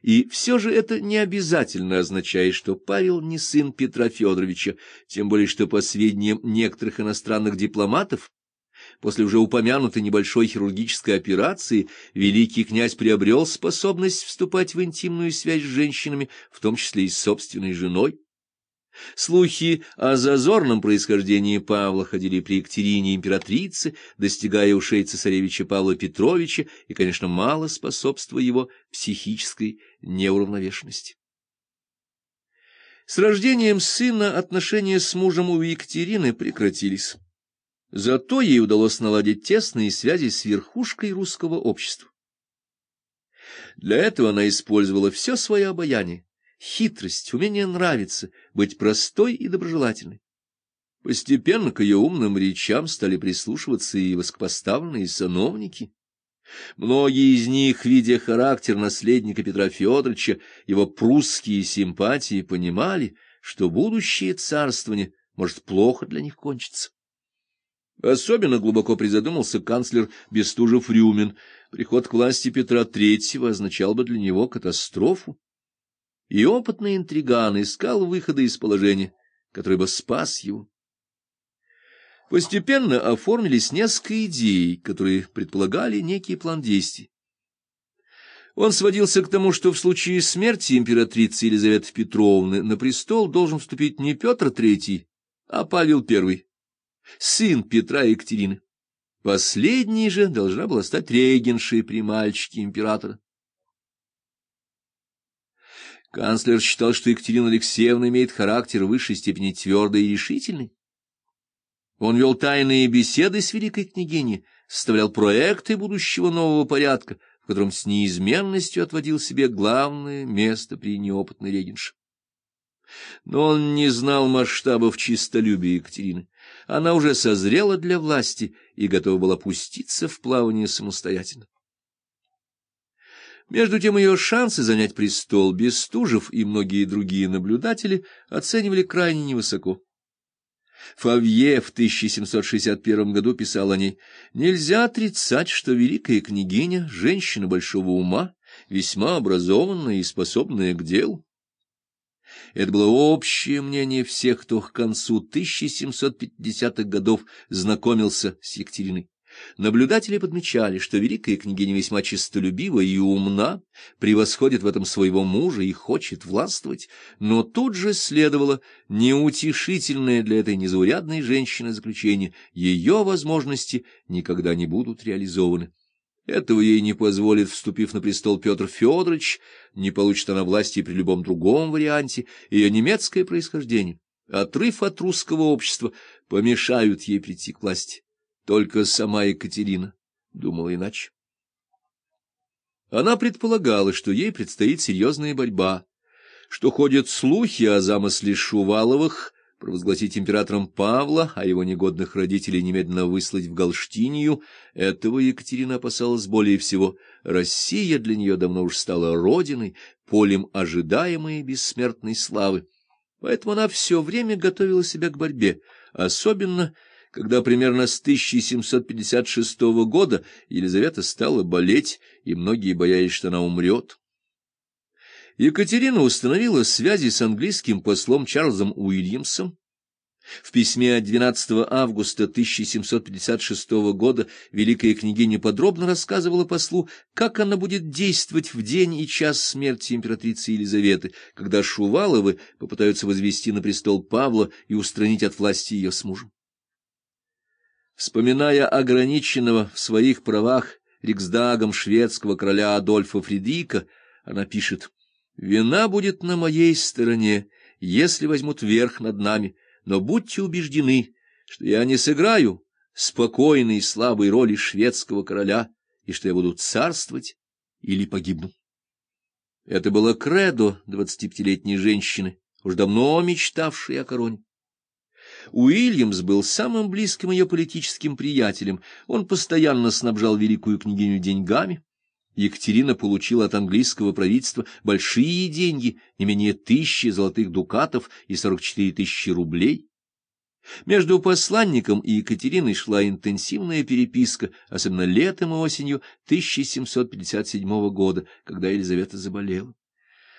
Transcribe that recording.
И все же это не обязательно означает, что Павел не сын Петра Федоровича, тем более что, по сведениям некоторых иностранных дипломатов, после уже упомянутой небольшой хирургической операции великий князь приобрел способность вступать в интимную связь с женщинами, в том числе и с собственной женой. Слухи о зазорном происхождении Павла ходили при Екатерине императрице, достигая ушей цесаревича Павла Петровича и, конечно, мало способствуя его психической неуравновешенности. С рождением сына отношения с мужем у Екатерины прекратились. Зато ей удалось наладить тесные связи с верхушкой русского общества. Для этого она использовала все свое обаяние хитрость, умение нравиться, быть простой и доброжелательной. Постепенно к ее умным речам стали прислушиваться и высокопоставленные сановники. Многие из них, видя характер наследника Петра Федоровича, его прусские симпатии, понимали, что будущее царствование может плохо для них кончиться. Особенно глубоко призадумался канцлер Бестужев-Рюмин. Приход к власти Петра III означал бы для него катастрофу и опытный интриган искал выхода из положения, который бы спас его. Постепенно оформились несколько идей, которые предполагали некий план действий. Он сводился к тому, что в случае смерти императрицы Елизаветы Петровны на престол должен вступить не Петр III, а Павел I, сын Петра и Екатерины. Последней же должна была стать регеншей при мальчике императора. Канцлер считал, что Екатерина Алексеевна имеет характер в высшей степени твердый и решительный. Он вел тайные беседы с великой княгиней, составлял проекты будущего нового порядка, в котором с неизменностью отводил себе главное место при неопытной регенше. Но он не знал масштабов чистолюбия Екатерины. Она уже созрела для власти и готова была пуститься в плавание самостоятельно. Между тем ее шансы занять престол Бестужев и многие другие наблюдатели оценивали крайне невысоко. Фавье в 1761 году писал о ней, «Нельзя отрицать, что великая княгиня, женщина большого ума, весьма образованная и способная к делу. Это было общее мнение всех, кто к концу 1750-х годов знакомился с Екатериной. Наблюдатели подмечали, что великая княгиня весьма честолюбива и умна, превосходит в этом своего мужа и хочет властвовать, но тут же следовало неутешительное для этой незаурядной женщины заключение, ее возможности никогда не будут реализованы. Этого ей не позволит, вступив на престол Петр Федорович, не получит она власти при любом другом варианте, ее немецкое происхождение, отрыв от русского общества, помешают ей прийти к власти. Только сама Екатерина думала иначе. Она предполагала, что ей предстоит серьезная борьба, что ходят слухи о замысле Шуваловых провозгласить императором Павла, а его негодных родителей немедленно выслать в Галштинию. Этого Екатерина опасалась более всего. Россия для нее давно уж стала родиной, полем ожидаемой бессмертной славы. Поэтому она все время готовила себя к борьбе, особенно когда примерно с 1756 года Елизавета стала болеть, и многие боялись, что она умрет. Екатерина установила связи с английским послом Чарльзом Уильямсом. В письме от 12 августа 1756 года великая княгиня подробно рассказывала послу, как она будет действовать в день и час смерти императрицы Елизаветы, когда Шуваловы попытаются возвести на престол Павла и устранить от власти ее с мужем. Вспоминая ограниченного в своих правах риксдагом шведского короля Адольфа Фридрика, она пишет «Вина будет на моей стороне, если возьмут верх над нами, но будьте убеждены, что я не сыграю спокойной и слабой роли шведского короля, и что я буду царствовать или погибну». Это было кредо двадцатипятилетней женщины, уж давно мечтавшей о короне. Уильямс был самым близким ее политическим приятелем, он постоянно снабжал великую княгиню деньгами. Екатерина получила от английского правительства большие деньги, не менее тысячи золотых дукатов и сорок четыре тысячи рублей. Между посланником и Екатериной шла интенсивная переписка, особенно летом и осенью 1757 года, когда Елизавета заболела.